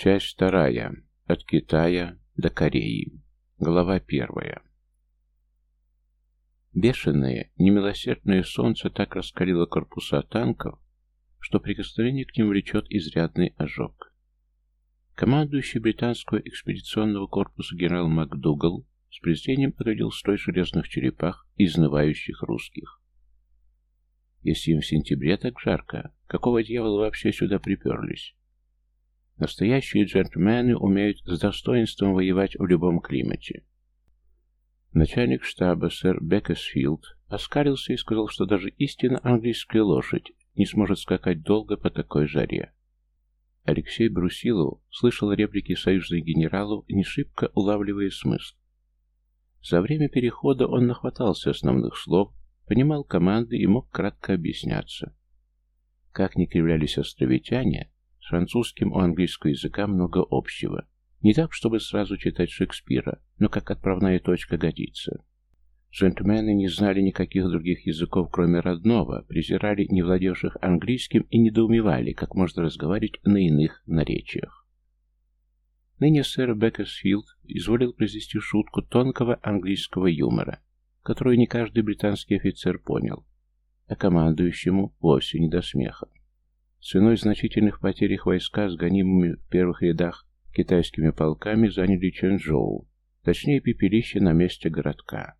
Часть вторая. От Китая до Кореи. Глава первая. Бешеное, немилосердное солнце так раскалило корпуса танков, что прикосновение к ним влечет изрядный ожог. Командующий британского экспедиционного корпуса генерал МакДугал с презрением оглядел строй железных черепах и изнывающих русских. Если им в сентябре так жарко, какого дьявола вообще сюда приперлись? Настоящие джентльмены умеют с достоинством воевать в любом климате. Начальник штаба сэр Беккесфилд оскалился и сказал, что даже истинно английская лошадь не сможет скакать долго по такой жаре. Алексей Брусилов слышал реплики союзных генералов, не шибко улавливая смысл. За время перехода он нахватался основных слов, понимал команды и мог кратко объясняться. Как ни кривлялись островитяне, французским у английского языка много общего. Не так, чтобы сразу читать Шекспира, но как отправная точка годится. Джентльмены не знали никаких других языков, кроме родного, презирали не владевших английским и недоумевали, как можно разговаривать на иных наречиях. Ныне сэр Беккерсфилд изволил произвести шутку тонкого английского юмора, которую не каждый британский офицер понял, а командующему вовсе не до смеха. Ценой значительных потерь их войска с гонимыми в первых рядах китайскими полками заняли Чэнчжоу, точнее пепелище на месте городка.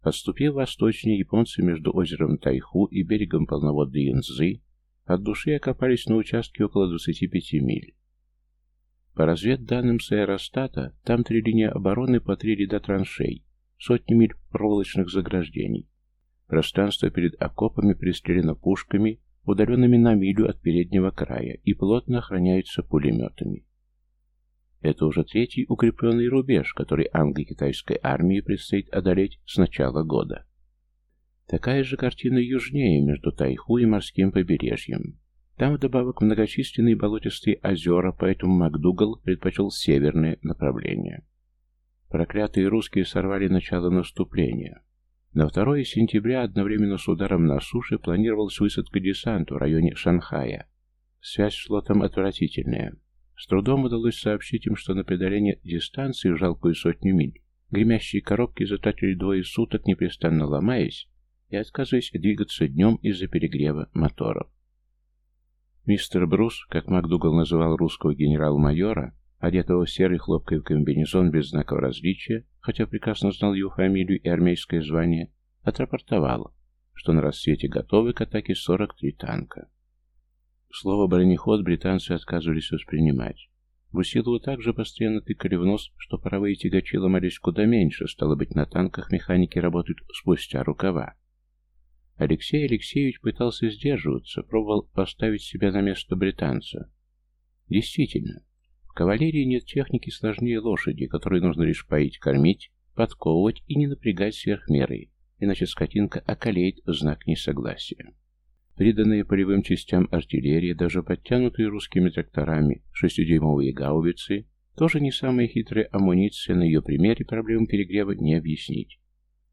Отступив восточнее, японцы между озером Тайху и берегом полноводной Янцзы от души окопались на участке около 25 миль. По разведданным с аэростата, там три линии обороны по три ряда траншей, сотни миль проволочных заграждений. Пространство перед окопами пристрелено пушками удаленными на милю от переднего края, и плотно охраняются пулеметами. Это уже третий укрепленный рубеж, который англо-китайской армии предстоит одолеть с начала года. Такая же картина южнее, между Тайху и морским побережьем. Там вдобавок многочисленные болотистые озера, поэтому МакДугал предпочел северное направление. Проклятые русские сорвали начало наступления. На 2 сентября одновременно с ударом на суше планировалась высадка десанта в районе Шанхая. Связь с флотом отвратительная. С трудом удалось сообщить им, что на преодоление дистанции в жалкую сотню миль гремящие коробки затратили двое суток, непрестанно ломаясь и отказываясь двигаться днем из-за перегрева моторов. Мистер Брус, как МакДугал называл русского генерал-майора, одетого в серый хлопковый комбинезон без знаков различия, хотя прекрасно знал его фамилию и армейское звание, отрапортовал, что на рассвете готовы к атаке 43 танка. Слово «бронеход» британцы отказывались воспринимать. Брусилову также постоянно тыкали в нос, что паровые тягачи ломались куда меньше, стало быть, на танках механики работают спустя рукава. Алексей Алексеевич пытался сдерживаться, пробовал поставить себя на место британца. Действительно, кавалерии нет техники сложнее лошади, которой нужно лишь поить, кормить, подковывать и не напрягать сверх меры, иначе скотинка околеет в знак несогласия. Приданные полевым частям артиллерии, даже подтянутые русскими тракторами шестидюймовые гаубицы, тоже не самая хитрая амуниция, на ее примере проблему перегрева не объяснить.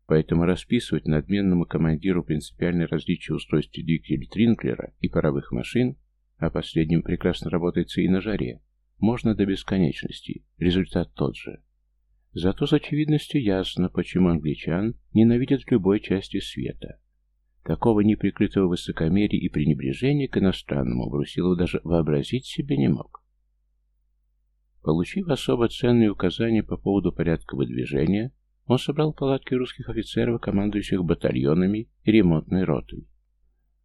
Поэтому расписывать надменному командиру принципиальное различие устройств двигателя Тринклера и паровых машин, а последним прекрасно работается и на жаре, можно до бесконечности, результат тот же. Зато с очевидностью ясно, почему англичан ненавидят в любой части света. Такого неприкрытого высокомерия и пренебрежения к иностранному Брусилов даже вообразить себе не мог. Получив особо ценные указания по поводу порядка выдвижения, он собрал палатки русских офицеров, командующих батальонами и ремонтной ротой.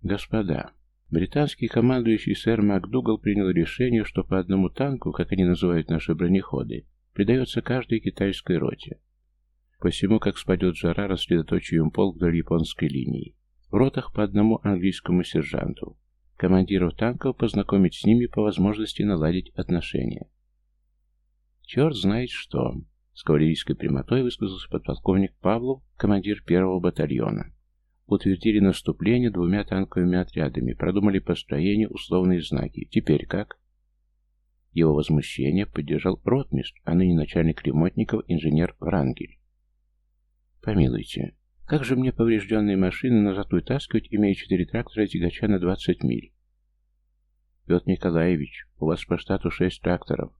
«Господа, Британский командующий сэр МакДугал принял решение, что по одному танку, как они называют наши бронеходы, придается каждой китайской роте. Посему, как спадет жара, рассредоточиваем полк вдоль японской линии. В ротах по одному английскому сержанту. Командиров танков познакомить с ними по возможности наладить отношения. Черт знает что. С кавалерийской прямотой высказался подполковник Павлов, командир первого батальона. Утвердили наступление двумя танковыми отрядами, продумали построение, условные знаки. Теперь как? Его возмущение поддержал ротмистр, а ныне начальник ремонтников инженер Врангель. Помилуйте, как же мне поврежденные машины назад вытаскивать, имея четыре трактора и тягача на 20 миль? Петр Николаевич, у вас по штату шесть тракторов.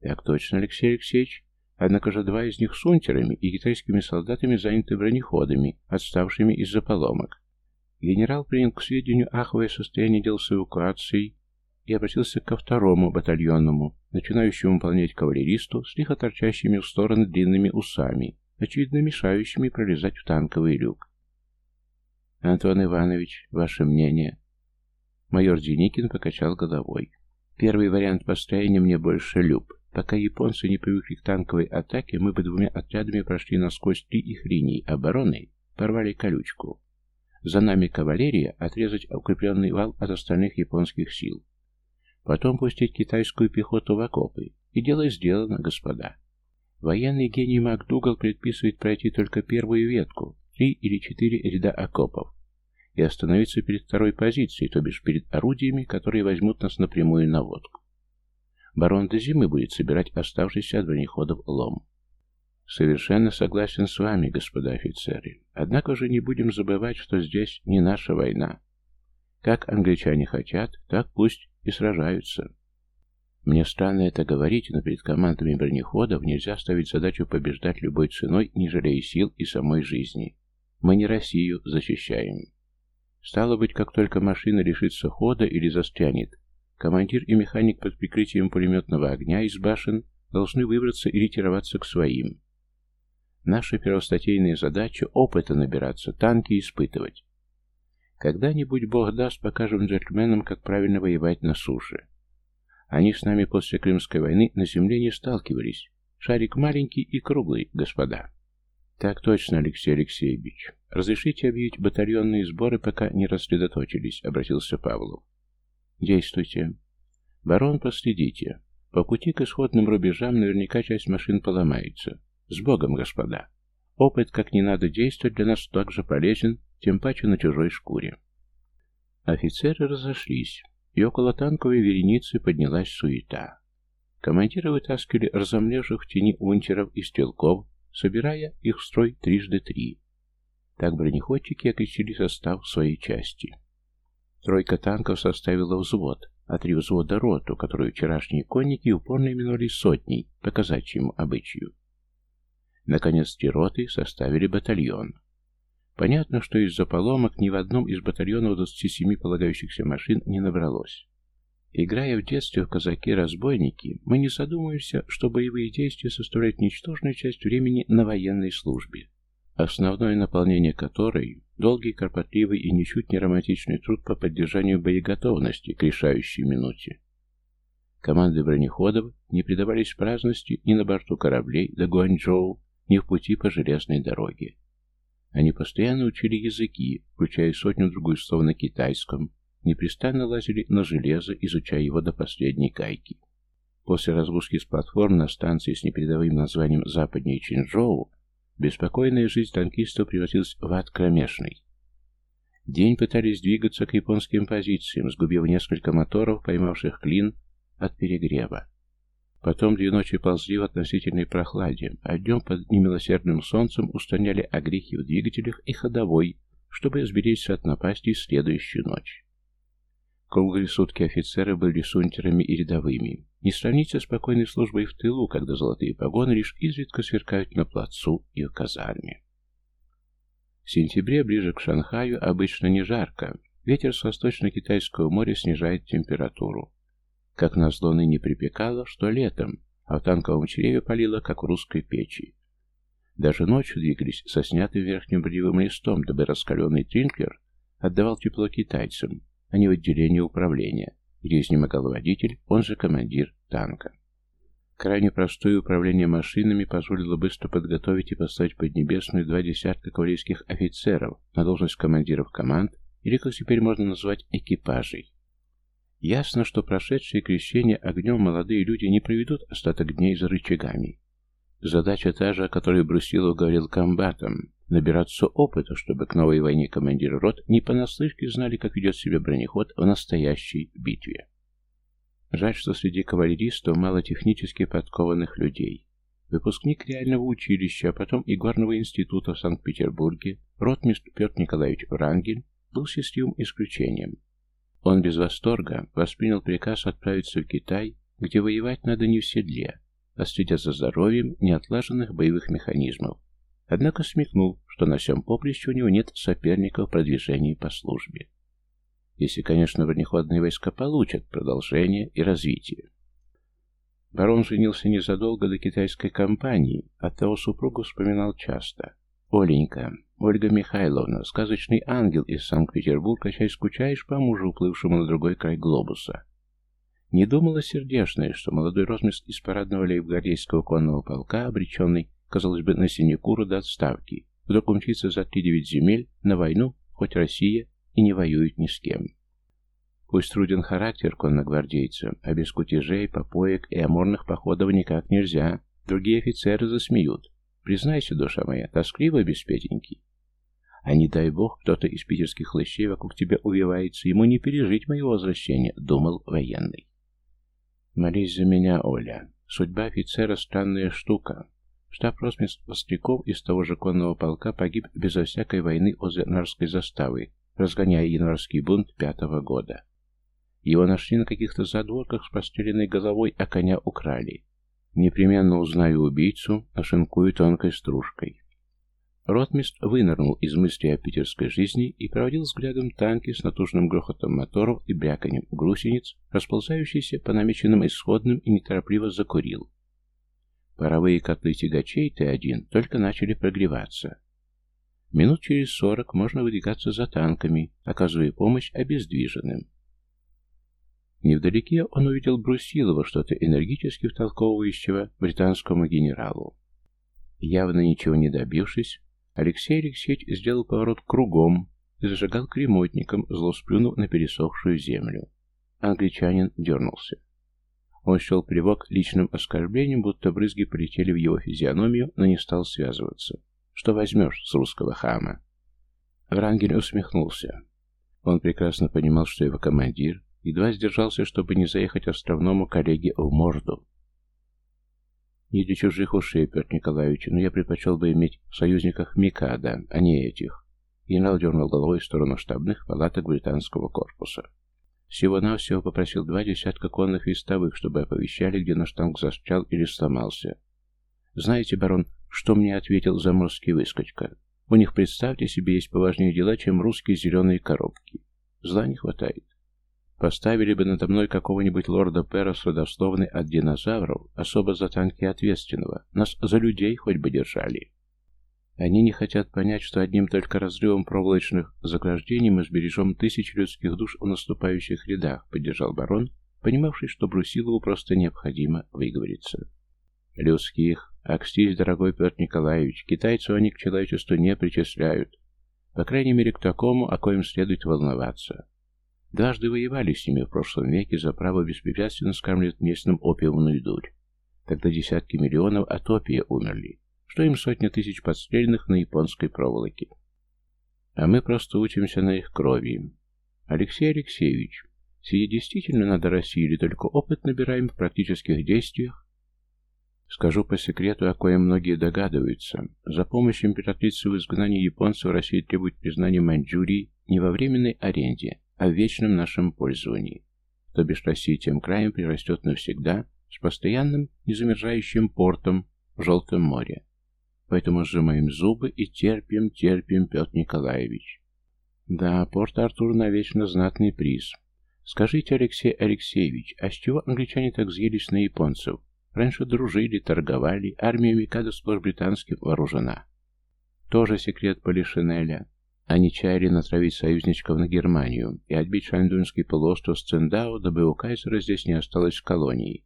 Так точно, Алексей Алексеевич. Однако же два из них с унтерами и китайскими солдатами заняты бронеходами, отставшими из-за поломок. Генерал принял к сведению аховое состояние дел с эвакуацией и обратился ко второму батальонному, начинающему выполнять кавалеристу с лихо торчащими в стороны длинными усами, очевидно мешающими пролезать в танковый люк. «Антон Иванович, ваше мнение?» Майор Деникин покачал головой. «Первый вариант построения мне больше люб. Пока японцы не привыкли к танковой атаке, мы бы двумя отрядами прошли насквозь три их линии обороны, порвали колючку. За нами кавалерия, отрезать укрепленный вал от остальных японских сил. Потом пустить китайскую пехоту в окопы. И дело сделано, господа. Военный гений МакДугал предписывает пройти только первую ветку, три или четыре ряда окопов, и остановиться перед второй позицией, то бишь перед орудиями, которые возьмут нас напрямую на водку. Барон до зимы будет собирать оставшийся от бронеходов лом. Совершенно согласен с вами, господа офицеры. Однако же не будем забывать, что здесь не наша война. Как англичане хотят, так пусть и сражаются. Мне странно это говорить, но перед командами бронеходов нельзя ставить задачу побеждать любой ценой, не жалея сил и самой жизни. Мы не Россию защищаем. Стало быть, как только машина лишится хода или застрянет, командир и механик под прикрытием пулеметного огня из башен должны выбраться и ретироваться к своим. Наша первостатейная задача — опыта набираться, танки испытывать. Когда-нибудь, Бог даст, покажем джентльменам, как правильно воевать на суше. Они с нами после Крымской войны на земле не сталкивались. Шарик маленький и круглый, господа. Так точно, Алексей Алексеевич. Разрешите объявить батальонные сборы, пока не рассредоточились, обратился Павлов. Действуйте. Барон, последите. По пути к исходным рубежам наверняка часть машин поломается. С Богом, господа. Опыт, как не надо действовать, для нас также полезен, тем паче на чужой шкуре. Офицеры разошлись, и около танковой вереницы поднялась суета. Командиры вытаскивали разомлевших в тени унтеров и стрелков, собирая их в строй трижды три. Так бронеходчики окрестили состав своей части. Тройка танков составила взвод, а три взвода роту, которую вчерашние конники упорно именовали сотней, по казачьему обычаю. Наконец, три роты составили батальон. Понятно, что из-за поломок ни в одном из батальонов 27 полагающихся машин не набралось. Играя в детстве в казаки-разбойники, мы не задумываемся, что боевые действия составляют ничтожную часть времени на военной службе, основное наполнение которой – долгий, кропотливый и ничуть не романтичный труд по поддержанию боеготовности к решающей минуте. Команды бронеходов не предавались праздности ни на борту кораблей до Гуанчжоу, ни в пути по железной дороге. Они постоянно учили языки, включая сотню-другую слов на китайском, непрестанно лазили на железо, изучая его до последней кайки. После разгрузки с платформ на станции с непередовым названием «Западнее Чинчжоу» беспокойная жизнь танкистов превратилась в ад кромешный. День пытались двигаться к японским позициям, сгубив несколько моторов, поймавших клин от перегрева. Потом две ночи ползли в относительной прохладе, а днем под немилосердным солнцем устраняли огрехи в двигателях и ходовой, чтобы сберечься от напасти в следующую ночь. Круглые сутки офицеры были сунтерами и рядовыми. Не сравнить со спокойной службой в тылу, когда золотые погоны лишь изредка сверкают на плацу и в казарме. В сентябре, ближе к Шанхаю, обычно не жарко. Ветер с восточно-китайского моря снижает температуру. Как назло ныне припекало, что летом, а в танковом чреве палило, как в русской печи. Даже ночью двигались со снятым верхним броневым листом, дабы раскаленный тринклер отдавал тепло китайцам, а не в отделении управления, где изнемогал водитель, он же командир танка. Крайне простое управление машинами позволило быстро подготовить и поставить под небесную два десятка кавалерийских офицеров на должность командиров команд, или, как теперь можно назвать, экипажей. Ясно, что прошедшие крещение огнем молодые люди не проведут остаток дней за рычагами. Задача та же, о которой Брусилов говорил комбатам – набираться опыта, чтобы к новой войне командиры рот не понаслышке знали, как ведет себя бронеход в настоящей битве. Жаль, что среди кавалеристов мало технически подкованных людей. Выпускник реального училища, а потом и горного института в Санкт-Петербурге, ротмистр Петр Николаевич Врангель, был счастливым исключением. Он без восторга воспринял приказ отправиться в Китай, где воевать надо не в седле, а следя за здоровьем неотлаженных боевых механизмов. Однако смекнул, что на всем поприще у него нет соперников в продвижении по службе. Если, конечно, бронеходные войска получат продолжение и развитие. Барон женился незадолго до китайской кампании, оттого супругу вспоминал часто. «Оленька, Ольга Михайловна, сказочный ангел из Санкт-Петербурга, чай скучаешь по мужу, уплывшему на другой край глобуса?» Не думала сердечная, что молодой розмиск из парадного лейбгвардейского конного полка, обреченный, казалось бы, на синекуру до отставки, вдруг умчится за три-девять земель на войну, хоть Россия и не воюет ни с кем. Пусть труден характер конногвардейца, а без кутежей, попоек и аморных походов никак нельзя. Другие офицеры засмеют. Признайся, душа моя, тоскливо без Петеньки. А не дай бог, кто-то из питерских хлыщей вокруг тебя увивается, ему не пережить моего возвращения, думал военный. Молись за меня, Оля. Судьба офицера странная штука. Штаб-росмистр Востряков из того же конного полка погиб безо всякой войны возле Нарской заставы, разгоняя январский бунт пятого года. Его нашли на каких-то задворках с простреленной головой, а коня украли. Непременно узнаю убийцу, ошинкую тонкой стружкой. Ротмист вынырнул из мысли о питерской жизни и проводил взглядом танки с натужным грохотом моторов и бряканем гусениц, расползающиеся по намеченным исходным и неторопливо закурил. Паровые котлы тягачей Т-1 только начали прогреваться. Минут через сорок можно выдвигаться за танками, оказывая помощь обездвиженным. Невдалеке он увидел Брусилова, что-то энергически втолковывающего британскому генералу. Явно ничего не добившись, Алексей Алексеевич сделал поворот кругом и зажигал кремотником, зло сплюнув на пересохшую землю. Англичанин дернулся. Он счел привок личным оскорблением, будто брызги полетели в его физиономию, но не стал связываться. Что возьмешь с русского хама? Врангель усмехнулся. Он прекрасно понимал, что его командир Едва сдержался, чтобы не заехать островному коллеге в морду. Не для чужих ушей, Петр Николаевич, но я предпочел бы иметь в союзниках Микада, а не этих. Генерал дернул головой в сторону штабных палаток британского корпуса. Всего-навсего попросил два десятка конных вестовых, чтобы оповещали, где наш танк застрял или сломался. Знаете, барон, что мне ответил заморский выскочка? У них, представьте себе, есть поважнее дела, чем русские зеленые коробки. Зла не хватает. Поставили бы надо мной какого-нибудь лорда Пера с родословной от динозавров, особо за танки ответственного. Нас за людей хоть бы держали. Они не хотят понять, что одним только разрывом проволочных заграждений мы сбережем тысячи людских душ в наступающих рядах, поддержал барон, понимавший, что Брусилову просто необходимо выговориться. Людских. Акстись, дорогой Петр Николаевич, китайцев они к человечеству не причисляют. По крайней мере, к такому, о коем следует волноваться. Дважды воевали с ними в прошлом веке за право беспрепятственно скармливать местным опиумную дурь. Тогда десятки миллионов от опия умерли, что им сотни тысяч подстреленных на японской проволоке. А мы просто учимся на их крови. Алексей Алексеевич, сие действительно надо России или только опыт набираем в практических действиях? Скажу по секрету, о коем многие догадываются. За помощь императрицы в изгнании японцев Россия требует признания Маньчжурии не во временной аренде, о вечном нашем пользовании. То бишь Россия тем краем прирастет навсегда с постоянным незамерзающим портом в Желтом море. Поэтому сжимаем зубы и терпим, терпим, Петр Николаевич. Да, порт Артур навечно знатный приз. Скажите, Алексей Алексеевич, а с чего англичане так съелись на японцев? Раньше дружили, торговали, армия Микадо сплошь британским вооружена. Тоже секрет Полишинеля. Они чаяли натравить союзничков на Германию и отбить Шандунский полуостров с Циндао, дабы у кайзера здесь не осталось колонии.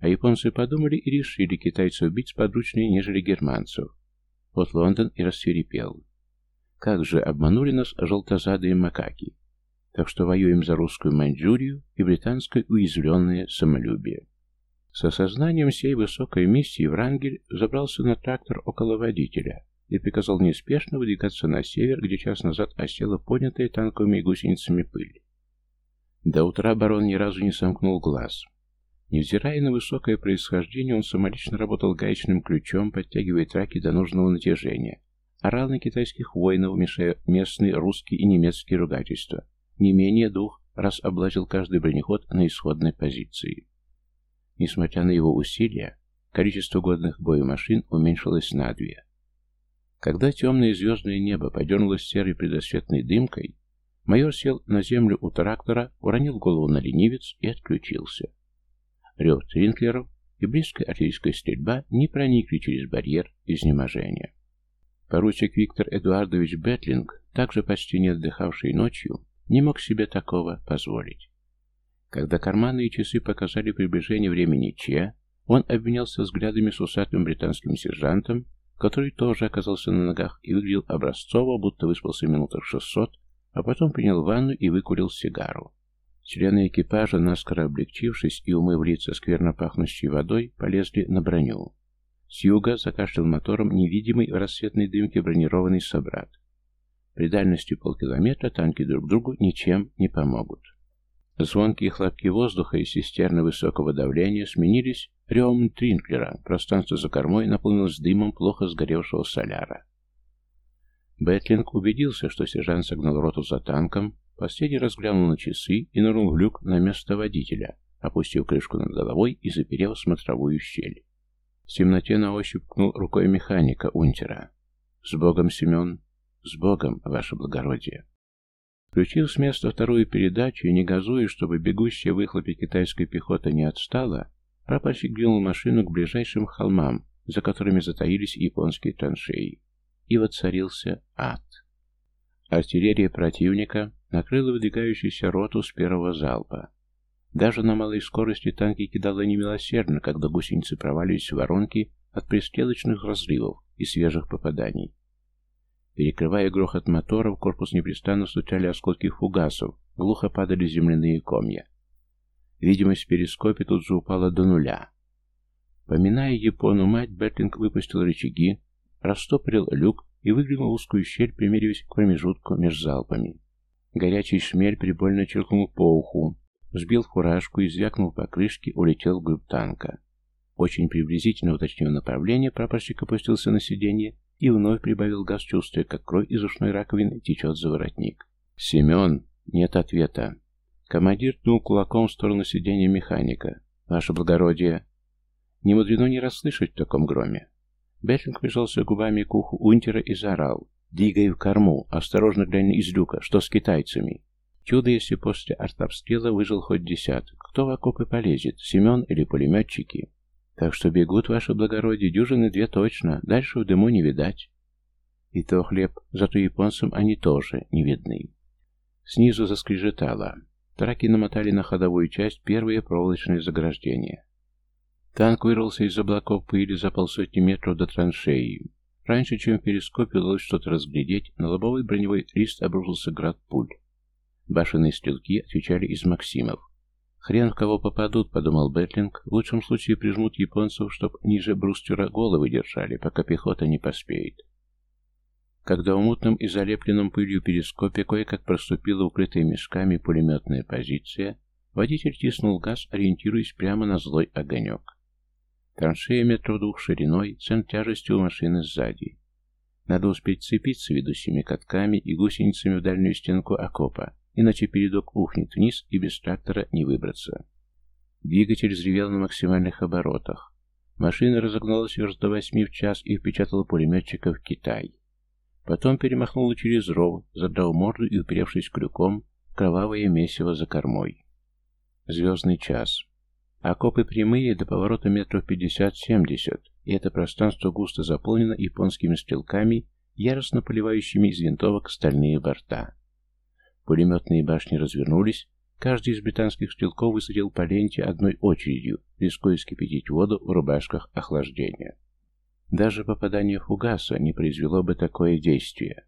А японцы подумали и решили китайцев убить подручнее, нежели германцев. Вот Лондон и рассверепел. Как же обманули нас желтозадые макаки. Так что воюем за русскую Маньчжурию и британское уязвленное самолюбие. С осознанием всей высокой миссии Врангель забрался на трактор около водителя и приказал неспешно выдвигаться на север, где час назад осела поднятая танковыми гусеницами пыль. До утра барон ни разу не сомкнул глаз. Невзирая на высокое происхождение, он самолично работал гаечным ключом, подтягивая траки до нужного натяжения. Орал на китайских воинов, мешая местные русские и немецкие ругательства. Не менее двух раз облазил каждый бронеход на исходной позиции. Несмотря на его усилия, количество годных бою машин уменьшилось на две. Когда темное звездное небо подернулось серой предосветной дымкой, майор сел на землю у трактора, уронил голову на ленивец и отключился. Рев тринклеров и близкая артиллерийская стрельба не проникли через барьер изнеможения. Поручик Виктор Эдуардович Бетлинг, также почти не отдыхавший ночью, не мог себе такого позволить. Когда карманные часы показали приближение времени Че, он обменялся взглядами с усатым британским сержантом, который тоже оказался на ногах и выглядел образцово, будто выспался минутах шестьсот, а потом принял ванну и выкурил сигару. Члены экипажа, наскоро облегчившись и умыв лица скверно пахнущей водой, полезли на броню. С юга закашлял мотором невидимый в рассветной дымке бронированный собрат. При дальности полкилометра танки друг другу ничем не помогут. Звонкие хлопки воздуха и систерны высокого давления сменились ревом тринклера. Пространство за кормой наполнилось дымом плохо сгоревшего соляра. Бэтлинг убедился, что сержант согнал роту за танком, последний разглянул на часы и нырнул в люк на место водителя, опустив крышку над головой и заперев смотровую щель. В темноте на ощупь пкнул рукой механика Унтера. «С Богом, Семен!» «С Богом, ваше благородие!» Включив с места вторую передачу и не газуя, чтобы бегущая выхлопе китайская пехота не отстала, прапорщик двинул машину к ближайшим холмам, за которыми затаились японские траншеи. И воцарился ад. Артиллерия противника накрыла выдвигающуюся роту с первого залпа. Даже на малой скорости танки кидало немилосердно, когда гусеницы провалились в воронки от пристрелочных разрывов и свежих попаданий. Перекрывая грохот моторов, корпус непрестанно стучали осколки фугасов, глухо падали земляные комья. Видимость в перископе тут же упала до нуля. Поминая Япону мать, Бетлинг выпустил рычаги, растопорил люк и выглянул узкую щель, примериваясь к промежутку между залпами. Горячий шмель прибольно черкнул по уху, взбил фуражку и звякнул по крышке, улетел вглубь танка. Очень приблизительно уточнив направление, прапорщик опустился на сиденье и вновь прибавил газ, чувствуя, как кровь из ушной раковины течет за воротник. «Семен!» Нет ответа. Командир ткнул кулаком в сторону сиденья механика. «Ваше благородие!» Не мудрено не расслышать в таком громе. Бетлинг прижался губами к уху унтера и заорал. «Двигай в корму! Осторожно глянь из люка! Что с китайцами?» Чудо, если после артобстрела выжил хоть десяток. Кто в окопы полезет, Семен или пулеметчики? Так что бегут, ваше благородие, дюжины две точно, дальше в дыму не видать. И то хлеб, зато японцам они тоже не видны. Снизу заскрежетало. Траки намотали на ходовую часть первые проволочные заграждения. Танк вырвался из облаков пыли за полсотни метров до траншеи. Раньше, чем в перископе удалось что-то разглядеть, на лобовой броневой лист обрушился град пуль. Башенные стрелки отвечали из Максимов. «Хрен в кого попадут», — подумал Бетлинг. «В лучшем случае прижмут японцев, чтоб ниже брустера головы держали, пока пехота не поспеет». Когда в мутном и залепленном пылью перископе кое-как проступила укрытая мешками пулеметная позиция, водитель тиснул газ, ориентируясь прямо на злой огонек. Траншея метров двух шириной, центр тяжести у машины сзади. Надо успеть цепиться ведущими катками и гусеницами в дальнюю стенку окопа, иначе передок ухнет вниз и без трактора не выбраться. Двигатель взревел на максимальных оборотах. Машина разогналась верст до восьми в час и впечатала пулеметчика в Китай. Потом перемахнула через ров, задрав морду и уперевшись крюком, кровавое месиво за кормой. Звездный час. Окопы прямые до поворота метров пятьдесят-семьдесят, и это пространство густо заполнено японскими стрелками, яростно поливающими из винтовок стальные борта. Пулеметные башни развернулись, каждый из британских стрелков высадил по ленте одной очередью, рискуя скипятить воду в рубашках охлаждения. Даже попадание фугаса не произвело бы такое действие.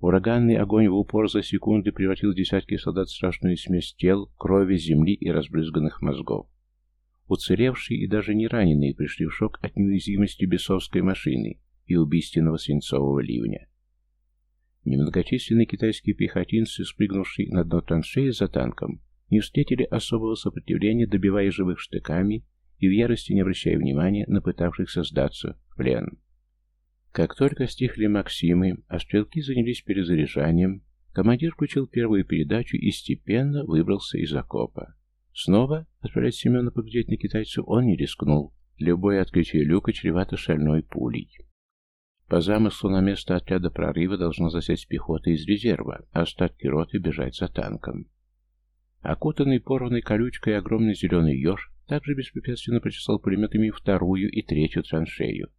Ураганный огонь в упор за секунды превратил десятки солдат в страшную смесь тел, крови, земли и разбрызганных мозгов. Уцелевшие и даже не раненые пришли в шок от неуязвимости бесовской машины и убийственного свинцового ливня. Немногочисленные китайские пехотинцы, спрыгнувшие на дно траншеи за танком, не встретили особого сопротивления, добивая живых штыками и в ярости не обращая внимания на пытавшихся сдаться в плен. Как только стихли Максимы, а стрелки занялись перезаряжанием, Командир включил первую передачу и степенно выбрался из окопа. Снова отправлять Семена поглядеть на китайцев он не рискнул. Любое открытие люка чревато шальной пулей. По замыслу на место отряда прорыва должна засесть пехота из резерва, а остатки роты бежать за танком. Окутанный порванной колючкой огромный зеленый еж также беспрепятственно прочесал пулеметами вторую и третью траншею.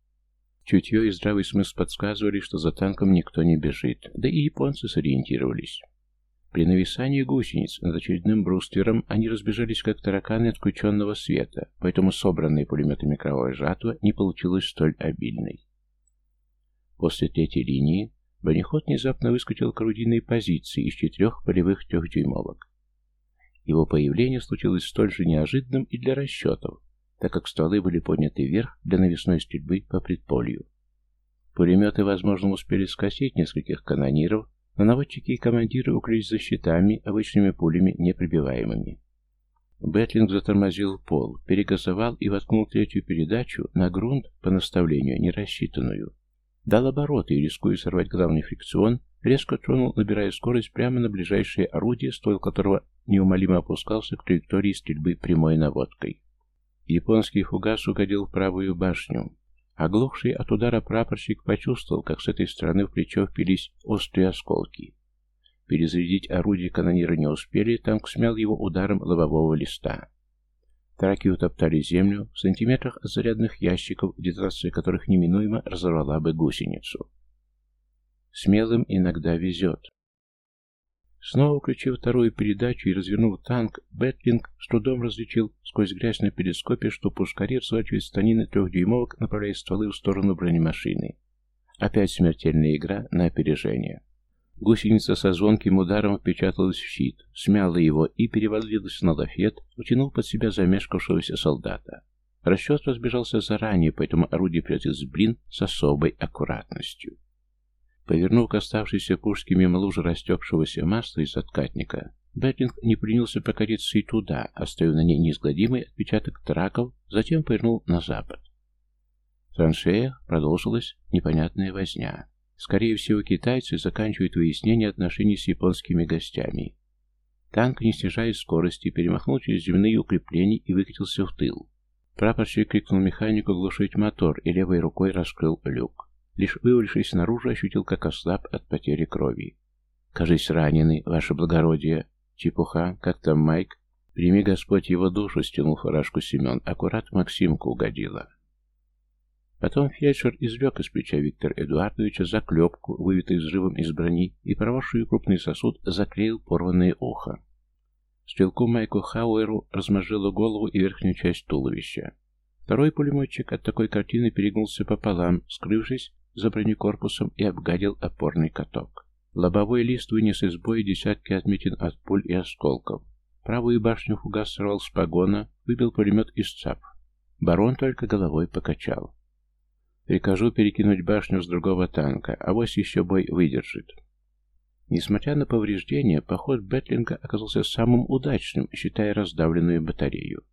Чутье и здравый смысл подсказывали, что за танком никто не бежит, да и японцы сориентировались. При нависании гусениц над очередным бруствером они разбежались как тараканы от включенного света, поэтому собранная пулеметами кровавая жатва не получилась столь обильной. После третьей линии бронеход внезапно выскочил к орудийной позиции из четырех полевых трехдюймовок. Его появление случилось столь же неожиданным и для расчетов, так как стволы были подняты вверх для навесной стрельбы по предполью. Пулеметы, возможно, успели скосить нескольких канониров, но наводчики и командиры укрылись за щитами, обычными пулями непробиваемыми. Бэтлинг затормозил пол, перегазовал и воткнул третью передачу на грунт по наставлению, не рассчитанную. Дал обороты и, рискуя сорвать главный фрикцион, резко тронул, набирая скорость прямо на ближайшее орудие, ствол которого неумолимо опускался к траектории стрельбы прямой наводкой. Японский фугас угодил в правую башню. Оглохший от удара прапорщик почувствовал, как с этой стороны в плечо впились острые осколки. Перезарядить орудие канониры не успели, танк смял его ударом лобового листа. Траки утоптали землю в сантиметрах от зарядных ящиков, детонация которых неминуемо разорвала бы гусеницу. Смелым иногда везет. Снова включив вторую передачу и развернув танк, Бэтлинг с трудом различил сквозь грязь на перископе, что пушкари разворачивает станины трехдюймовок, направляя стволы в сторону бронемашины. Опять смертельная игра на опережение. Гусеница со звонким ударом впечаталась в щит, смяла его и перевалилась на лафет, утянув под себя замешкавшегося солдата. Расчет разбежался заранее, поэтому орудие пряталось блин с особой аккуратностью. Повернув к оставшейся пушке мимо лужи растекшегося масла из откатника, Бэтлинг не принялся прокатиться и туда, оставив на ней неизгладимый отпечаток траков, затем повернул на запад. В траншеях продолжилась непонятная возня. Скорее всего, китайцы заканчивают выяснение отношений с японскими гостями. Танк, не снижая скорости, перемахнул через земные укрепления и выкатился в тыл. Прапорщик крикнул механику глушить мотор и левой рукой раскрыл люк. Лишь вывалившись наружу, ощутил, как ослаб от потери крови. «Кажись, раненый, ваше благородие!» «Чепуха, как там Майк?» «Прими Господь его душу», — стянул фуражку Семен. Аккурат Максимку угодила. Потом фельдшер извлек из плеча Виктора Эдуардовича заклепку, вывитую взрывом из брони, и проваршую крупный сосуд заклеил порванное ухо. Стрелку Майку Хауэру размозжило голову и верхнюю часть туловища. Второй пулеметчик от такой картины перегнулся пополам, скрывшись за бронекорпусом и обгадил опорный каток. Лобовой лист вынес из боя десятки отметин от пуль и осколков. Правую башню фугас сорвал с погона, выбил пулемет из цап. Барон только головой покачал. Прикажу перекинуть башню с другого танка, а вось еще бой выдержит. Несмотря на повреждения, поход Бетлинга оказался самым удачным, считая раздавленную батарею.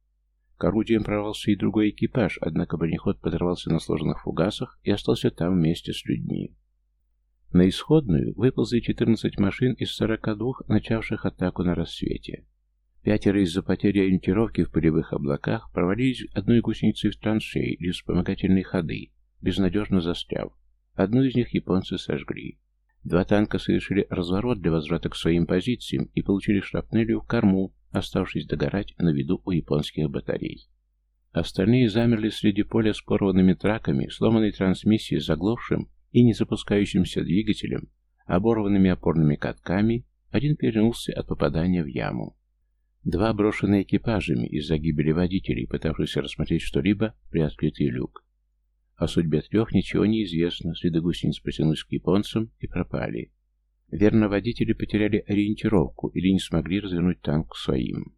К орудиям прорвался и другой экипаж, однако бронеход подорвался на сложенных фугасах и остался там вместе с людьми. На исходную выползли 14 машин из 42, начавших атаку на рассвете. Пятеро из-за потери ориентировки в полевых облаках провалились одной гусеницей в траншеи или вспомогательные ходы, безнадежно застряв. Одну из них японцы сожгли. Два танка совершили разворот для возврата к своим позициям и получили шрапнелью в корму, оставшись догорать на виду у японских батарей. Остальные замерли среди поля с порванными траками, сломанной трансмиссией, заглохшим и не запускающимся двигателем, оборванными опорными катками, один перенулся от попадания в яму. Два брошенные экипажами из-за гибели водителей, пытавшихся рассмотреть что-либо, приоткрытый люк. О судьбе трех ничего не известно, следы гусениц протянулись к японцам и пропали. Верно, водители потеряли ориентировку или не смогли развернуть танк к своим.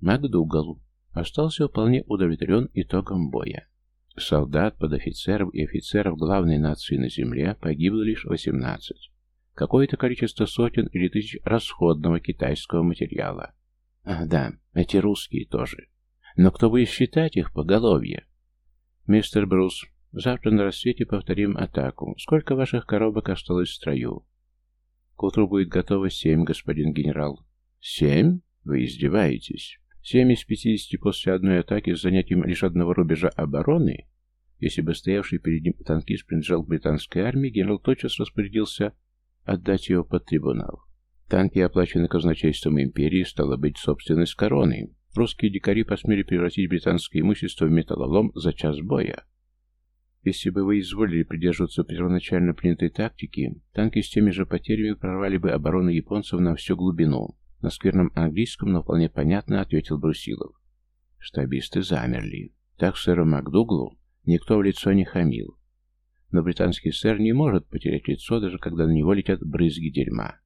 Макдугал остался вполне удовлетворен итогом боя. Солдат, подофицеров и офицеров главной нации на земле погибло лишь 18. Какое-то количество сотен или тысяч расходного китайского материала. Ах да, эти русские тоже. Но кто будет считать их поголовье? «Мистер Брус, завтра на рассвете повторим атаку. Сколько ваших коробок осталось в строю?» К утру будет готово семь, господин генерал. Семь? Вы издеваетесь? Семь из пятидесяти после одной атаки с занятием лишь одного рубежа обороны? Если бы стоявший перед ним танкист принадлежал британской армии, генерал тотчас распорядился отдать его под трибунал. Танки оплачены казначейством империи, стало быть, собственность короны. Русские дикари посмели превратить британское имущество в металлолом за час боя. Если бы вы изволили придерживаться первоначально принятой тактики, танки с теми же потерями прорвали бы оборону японцев на всю глубину. На скверном английском, но вполне понятно, ответил Брусилов. Штабисты замерли. Так сэру Макдуглу никто в лицо не хамил. Но британский сэр не может потерять лицо, даже когда на него летят брызги дерьма.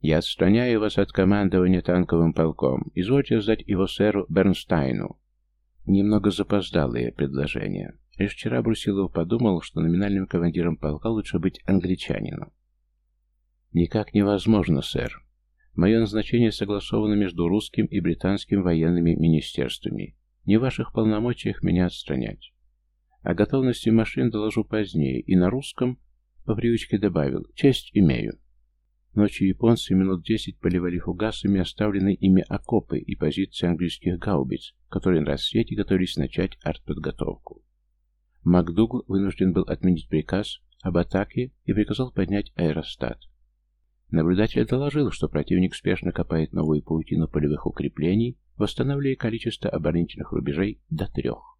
Я отстраняю вас от командования танковым полком. Извольте сдать его сэру Бернстайну. Немного запоздалое предложение. Лишь вчера Брусилов подумал, что номинальным командиром полка лучше быть англичанином. «Никак невозможно, сэр. Мое назначение согласовано между русским и британским военными министерствами. Не в ваших полномочиях меня отстранять. О готовности машин доложу позднее, и на русском по привычке добавил «честь имею». Ночью японцы минут десять поливали фугасами оставленные ими окопы и позиции английских гаубиц, которые на рассвете готовились начать артподготовку. МакДугл вынужден был отменить приказ об атаке и приказал поднять аэростат. Наблюдатель доложил, что противник спешно копает новую паутину полевых укреплений, восстанавливая количество оборонительных рубежей до трех.